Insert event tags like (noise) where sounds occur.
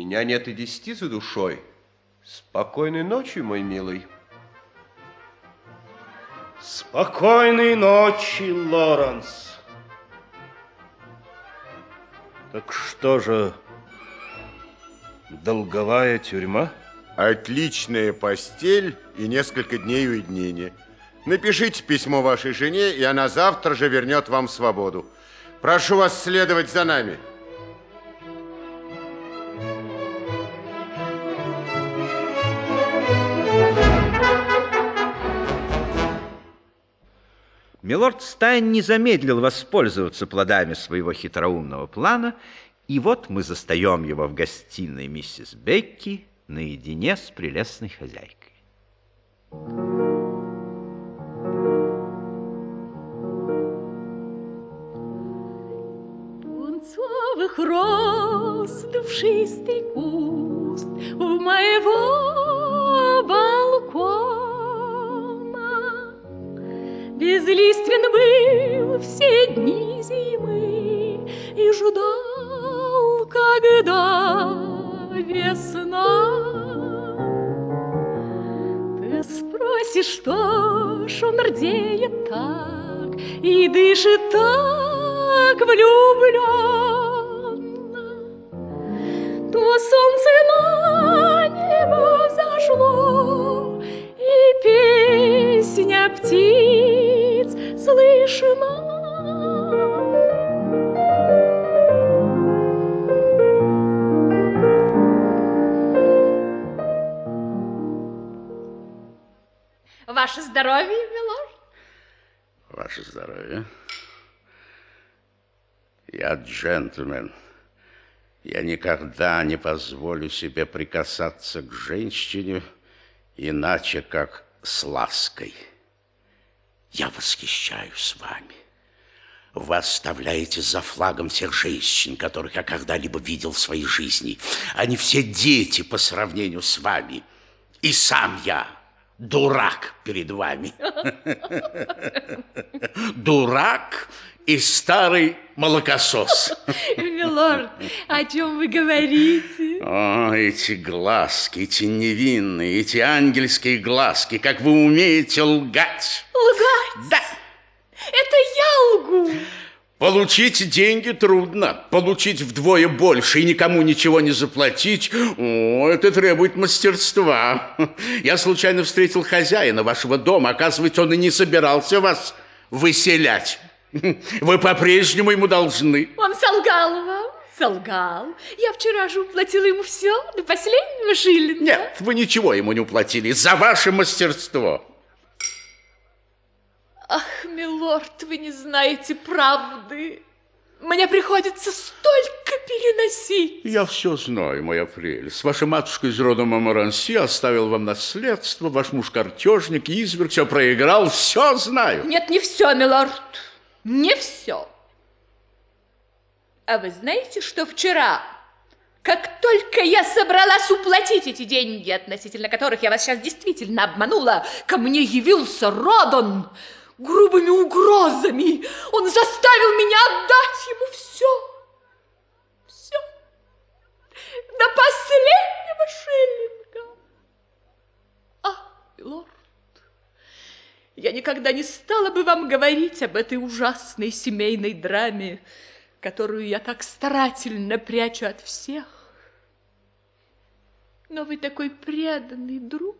меня нет и десяти за душой. Спокойной ночи, мой милый. Спокойной ночи, Лоренс. Так что же, долговая тюрьма? Отличная постель и несколько дней уединения. Напишите письмо вашей жене, и она завтра же вернет вам свободу. Прошу вас следовать за нами. Милорд Стайн не замедлил воспользоваться плодами своего хитроумного плана, и вот мы застаем его в гостиной миссис Бекки наедине с прелестной хозяйкой. Пунцовых роз душистый куст у моего Безлиствен был все дни зимы и ждал, когда весна. Ты спросишь, что ж он рдеет так и дышит так влюбленно, то солнце на небо взошло, и песня птиц Ваше здоровье, милорд. Ваше здоровье. Я джентльмен. Я никогда не позволю себе прикасаться к женщине иначе, как с лаской. Я восхищаюсь вами. Вы оставляете за флагом всех женщин, которых я когда-либо видел в своей жизни. Они все дети по сравнению с вами. И сам я дурак перед вами. (laughs) Дурак и старый молокосос. Милорд, о чем вы говорите? О, эти глазки, эти невинные, эти ангельские глазки, как вы умеете лгать. Лгать? Да. Это я лгу. Получить деньги трудно, получить вдвое больше и никому ничего не заплатить, о, это требует мастерства. Я случайно встретил хозяина вашего дома, оказывается, он и не собирался вас выселять. Вы по-прежнему ему должны. Он солгал вам, солгал. Я вчера же уплатила ему все, до последнего шиллинга. Нет, вы ничего ему не уплатили за ваше мастерство. Ах, милорд, вы не знаете правды. Мне приходится столько переносить. Я все знаю, моя прелесть. Ваша матушка из рода Мамаранси оставил вам наследство, ваш муж картежник, изверг, все проиграл, все знаю. Нет, не все, милорд, не все. А вы знаете, что вчера, как только я собралась уплатить эти деньги, относительно которых я вас сейчас действительно обманула, ко мне явился Родон, грубыми угрозами. Он заставил меня отдать ему все. Все. До последнего шиллинга. А, лорд, я никогда не стала бы вам говорить об этой ужасной семейной драме, которую я так старательно прячу от всех. Но вы такой преданный друг.